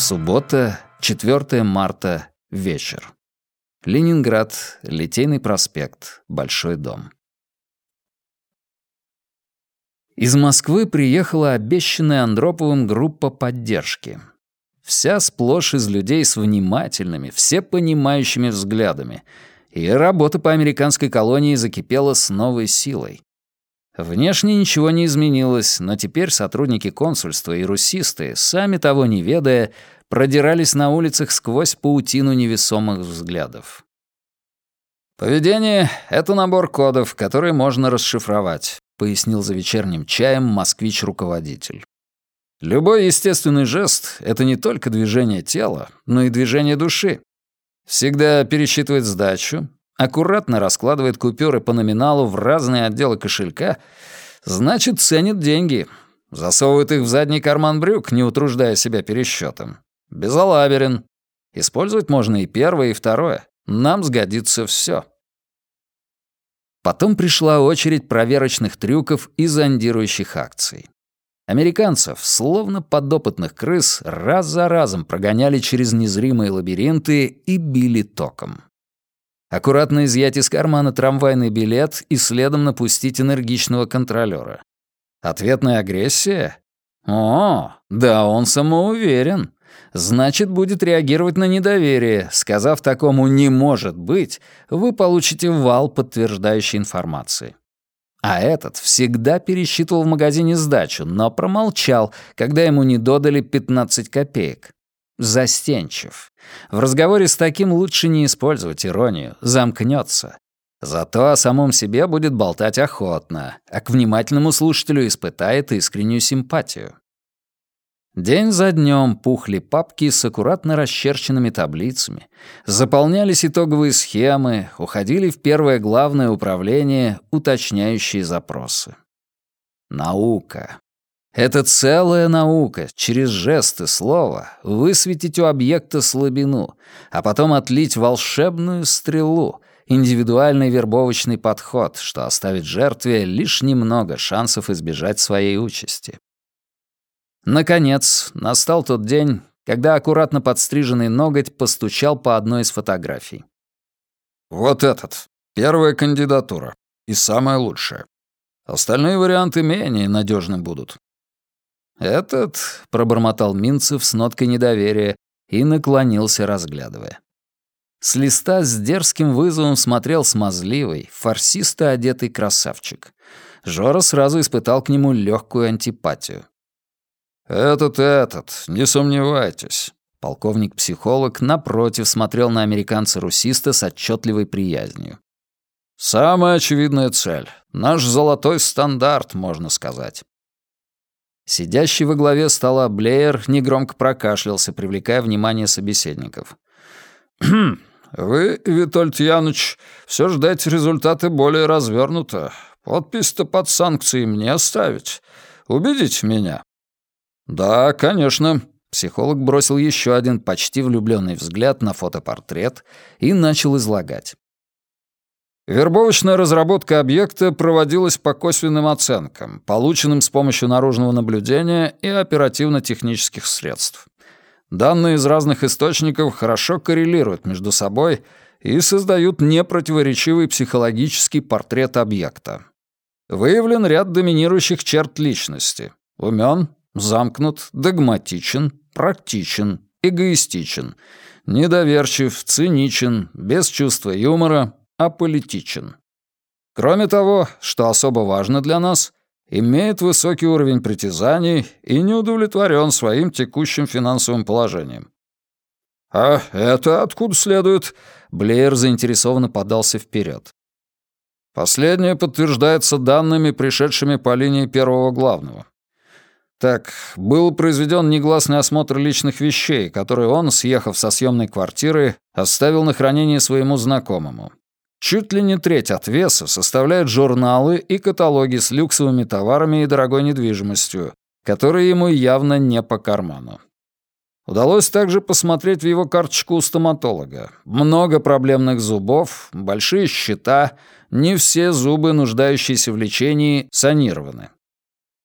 Суббота, 4 марта, вечер. Ленинград, Литейный проспект, Большой дом. Из Москвы приехала обещанная Андроповым группа поддержки. Вся сплошь из людей с внимательными, всепонимающими взглядами. И работа по американской колонии закипела с новой силой. Внешне ничего не изменилось, но теперь сотрудники консульства и русисты, сами того не ведая, продирались на улицах сквозь паутину невесомых взглядов. «Поведение — это набор кодов, которые можно расшифровать», — пояснил за вечерним чаем москвич-руководитель. «Любой естественный жест — это не только движение тела, но и движение души. Всегда пересчитывает сдачу, аккуратно раскладывает купюры по номиналу в разные отделы кошелька, значит, ценит деньги, засовывает их в задний карман брюк, не утруждая себя пересчетом. Безалаберен. Использовать можно и первое, и второе. Нам сгодится все. Потом пришла очередь проверочных трюков и зондирующих акций. Американцев, словно подопытных крыс, раз за разом прогоняли через незримые лабиринты и били током. Аккуратно изъять из кармана трамвайный билет и следом напустить энергичного контролёра. Ответная агрессия? О, да он самоуверен. Значит, будет реагировать на недоверие. Сказав такому «не может быть», вы получите вал подтверждающей информации. А этот всегда пересчитывал в магазине сдачу, но промолчал, когда ему не додали 15 копеек. Застенчив. В разговоре с таким лучше не использовать иронию, замкнется. Зато о самом себе будет болтать охотно, а к внимательному слушателю испытает искреннюю симпатию. День за днем пухли папки с аккуратно расчерченными таблицами, заполнялись итоговые схемы, уходили в первое главное управление уточняющие запросы. Наука. Это целая наука, через жесты слова высветить у объекта слабину, а потом отлить волшебную стрелу, индивидуальный вербовочный подход, что оставит жертве лишь немного шансов избежать своей участи. Наконец, настал тот день, когда аккуратно подстриженный ноготь постучал по одной из фотографий. «Вот этот. Первая кандидатура. И самая лучшая. Остальные варианты менее надежны будут. «Этот», — пробормотал Минцев с ноткой недоверия и наклонился, разглядывая. С листа с дерзким вызовом смотрел смазливый, фарсисто одетый красавчик. Жора сразу испытал к нему легкую антипатию. «Этот, этот, не сомневайтесь». Полковник-психолог напротив смотрел на американца-русиста с отчетливой приязнью. «Самая очевидная цель. Наш золотой стандарт, можно сказать. Сидящий во главе стола Блеер негромко прокашлялся, привлекая внимание собеседников. «Хм, «Вы, Витольд Януч, все ждете результаты более развернуто. Подпись-то под санкции мне оставить. Убедите меня». «Да, конечно». Психолог бросил еще один почти влюбленный взгляд на фотопортрет и начал излагать. Вербовочная разработка объекта проводилась по косвенным оценкам, полученным с помощью наружного наблюдения и оперативно-технических средств. Данные из разных источников хорошо коррелируют между собой и создают непротиворечивый психологический портрет объекта. Выявлен ряд доминирующих черт личности. Умен, замкнут, догматичен, практичен, эгоистичен, недоверчив, циничен, без чувства юмора, аполитичен. Кроме того, что особо важно для нас, имеет высокий уровень притязаний и не удовлетворен своим текущим финансовым положением. «А это откуда следует?» Блеер заинтересованно подался вперед. Последнее подтверждается данными, пришедшими по линии первого главного. Так, был произведен негласный осмотр личных вещей, которые он, съехав со съемной квартиры, оставил на хранение своему знакомому. Чуть ли не треть от веса составляют журналы и каталоги с люксовыми товарами и дорогой недвижимостью, которые ему явно не по карману. Удалось также посмотреть в его карточку у стоматолога. Много проблемных зубов, большие счета, не все зубы, нуждающиеся в лечении, санированы.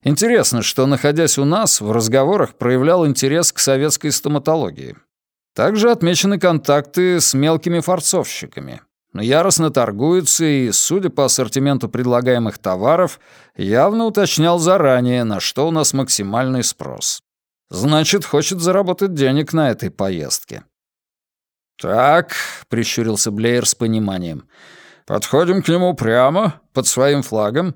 Интересно, что, находясь у нас, в разговорах проявлял интерес к советской стоматологии. Также отмечены контакты с мелкими форцовщиками. Яростно торгуется и, судя по ассортименту предлагаемых товаров, явно уточнял заранее, на что у нас максимальный спрос. Значит, хочет заработать денег на этой поездке. «Так», — прищурился Блеер с пониманием, — «подходим к нему прямо, под своим флагом?»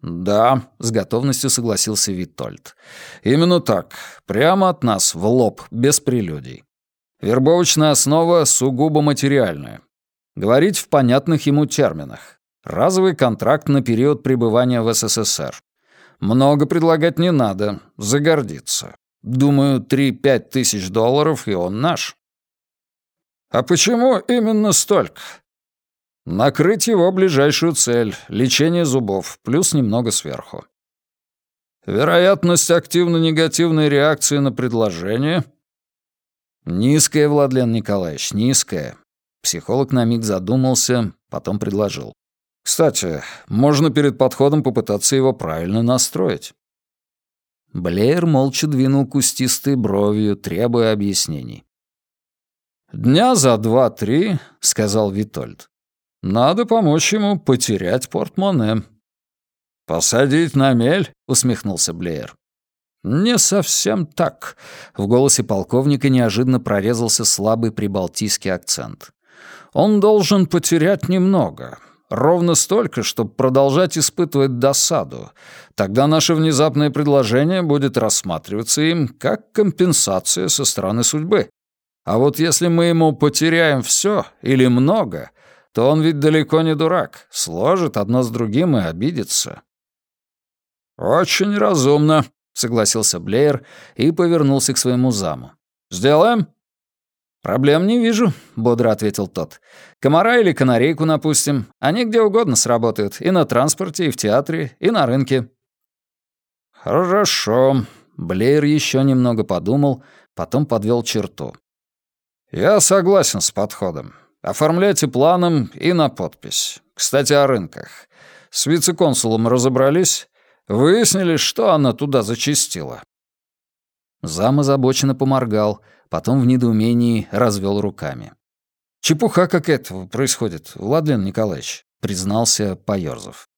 «Да», — с готовностью согласился Витольд. «Именно так, прямо от нас, в лоб, без прелюдий. Вербовочная основа сугубо материальная. Говорить в понятных ему терминах. Разовый контракт на период пребывания в СССР. Много предлагать не надо, загордиться. Думаю, 3-5 тысяч долларов, и он наш. А почему именно столько? Накрыть его ближайшую цель — лечение зубов, плюс немного сверху. Вероятность активно-негативной реакции на предложение — «Низкая, Владлен Николаевич, низкая». Психолог на миг задумался, потом предложил. «Кстати, можно перед подходом попытаться его правильно настроить». Блеер молча двинул кустистой бровью, требуя объяснений. «Дня за два-три», — сказал Витольд. «Надо помочь ему потерять портмоне». «Посадить на мель?» — усмехнулся Блеер. «Не совсем так», — в голосе полковника неожиданно прорезался слабый прибалтийский акцент. «Он должен потерять немного, ровно столько, чтобы продолжать испытывать досаду. Тогда наше внезапное предложение будет рассматриваться им как компенсация со стороны судьбы. А вот если мы ему потеряем все или много, то он ведь далеко не дурак, сложит одно с другим и обидится». «Очень разумно», — согласился Блеер и повернулся к своему заму. «Сделаем?» «Проблем не вижу», — бодро ответил тот. «Комара или канарейку напустим. Они где угодно сработают. И на транспорте, и в театре, и на рынке». «Хорошо». Блеер еще немного подумал, потом подвел черту. «Я согласен с подходом. Оформляйте планом и на подпись. Кстати, о рынках. С вице-консулом разобрались?» Выяснили, что она туда зачистила». Зам озабоченно поморгал, потом в недоумении развел руками. «Чепуха какая-то происходит, Владлен Николаевич», — признался Поёрзов.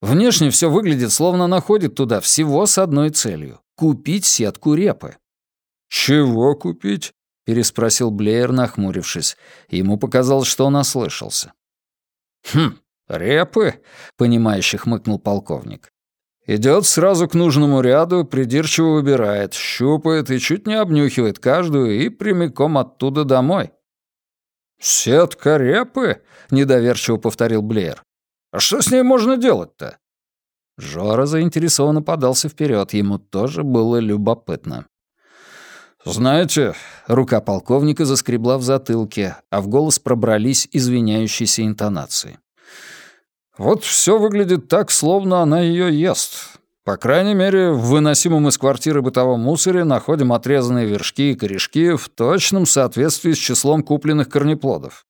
«Внешне все выглядит, словно она ходит туда всего с одной целью — купить сетку репы». «Чего купить?» — переспросил Блеер, нахмурившись. Ему показалось, что он ослышался. «Хм, репы?» — понимающе хмыкнул полковник. Идет сразу к нужному ряду, придирчиво выбирает, щупает и чуть не обнюхивает каждую и прямиком оттуда домой. «Сетка репы?» — недоверчиво повторил Блеер. «А что с ней можно делать-то?» Жора заинтересованно подался вперед, ему тоже было любопытно. «Знаете...» — рука полковника заскребла в затылке, а в голос пробрались извиняющиеся интонации. Вот все выглядит так, словно она ее ест. По крайней мере, в выносимом из квартиры бытовом мусоре находим отрезанные вершки и корешки в точном соответствии с числом купленных корнеплодов.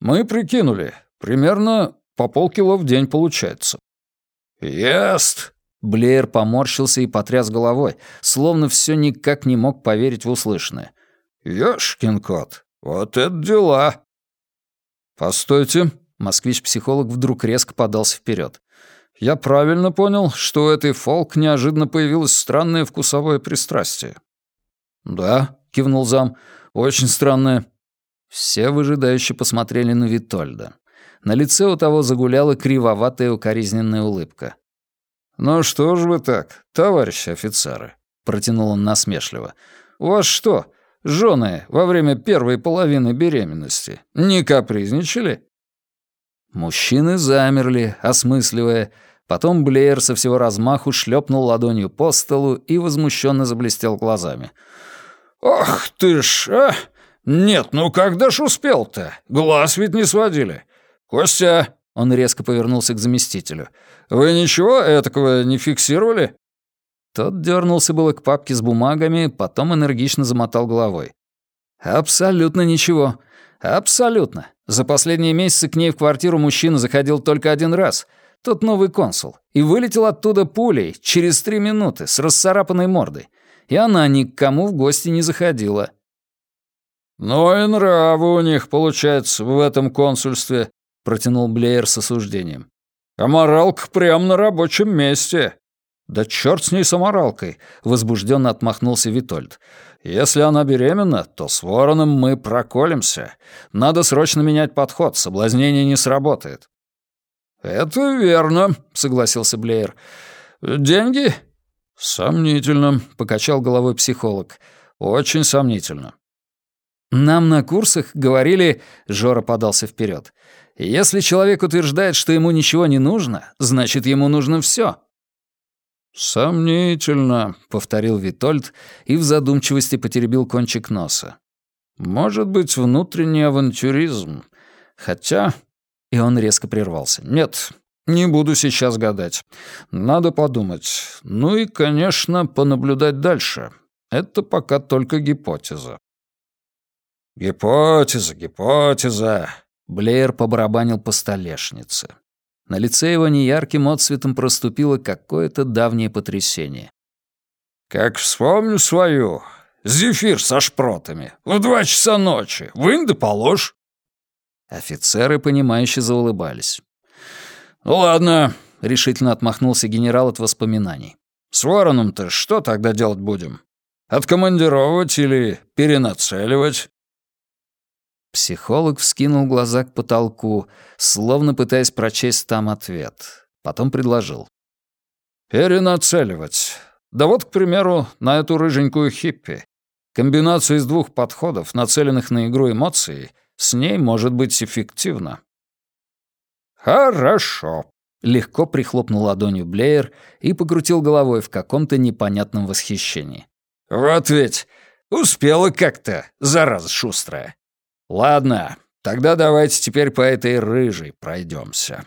Мы прикинули, примерно по полкило в день получается. «Ест!» Блеер поморщился и потряс головой, словно все никак не мог поверить в услышанное. «Ёшкин кот, вот это дела!» «Постойте», Москвич-психолог вдруг резко подался вперед. «Я правильно понял, что у этой фолк неожиданно появилось странное вкусовое пристрастие?» «Да», — кивнул зам, — «очень странное». Все выжидающе посмотрели на Витольда. На лице у того загуляла кривоватая укоризненная улыбка. «Ну что ж вы так, товарищи офицеры?» — протянул он насмешливо. «У вас что, жены во время первой половины беременности не капризничали?» Мужчины замерли, осмысливая. Потом Блеер со всего размаху шлепнул ладонью по столу и возмущенно заблестел глазами. «Ах ты ж, а! Нет, ну когда ж успел-то? Глаз ведь не сводили. Костя!» Он резко повернулся к заместителю. «Вы ничего этакого не фиксировали?» Тот дернулся было к папке с бумагами, потом энергично замотал головой. «Абсолютно ничего. Абсолютно. За последние месяцы к ней в квартиру мужчина заходил только один раз. тот новый консул, и вылетел оттуда пулей через три минуты с расцарапанной мордой. И она ни к кому в гости не заходила. «Ну и нравы у них, получается, в этом консульстве», — протянул Блеер с осуждением. «А моралка прямо на рабочем месте». «Да черт с ней с аморалкой!» — возбужденно отмахнулся Витольд. «Если она беременна, то с вороном мы проколемся. Надо срочно менять подход, соблазнение не сработает». «Это верно», — согласился Блеер. «Деньги?» «Сомнительно», — покачал головой психолог. «Очень сомнительно». «Нам на курсах говорили...» — Жора подался вперед. «Если человек утверждает, что ему ничего не нужно, значит, ему нужно все. «Сомнительно», — повторил Витольд и в задумчивости потеребил кончик носа. «Может быть, внутренний авантюризм. Хотя...» И он резко прервался. «Нет, не буду сейчас гадать. Надо подумать. Ну и, конечно, понаблюдать дальше. Это пока только гипотеза». «Гипотеза, гипотеза», — Блеер побарабанил по столешнице. На лице его неярким отсветом проступило какое-то давнее потрясение. «Как вспомню свою. Зефир со шпротами. В два часа ночи. Вынь да положь». Офицеры, понимающе заулыбались. «Ну ладно», — решительно отмахнулся генерал от воспоминаний. «С вороном-то что тогда делать будем? Откомандировать или перенацеливать?» Психолог вскинул глаза к потолку, словно пытаясь прочесть там ответ. Потом предложил. «Перенацеливать. Да вот, к примеру, на эту рыженькую хиппи. Комбинация из двух подходов, нацеленных на игру эмоций, с ней может быть эффективно». «Хорошо», — легко прихлопнул ладонью Блеер и покрутил головой в каком-то непонятном восхищении. «Вот ведь успела как-то, зараза шустрая. Ладно, тогда давайте теперь по этой рыжей пройдемся.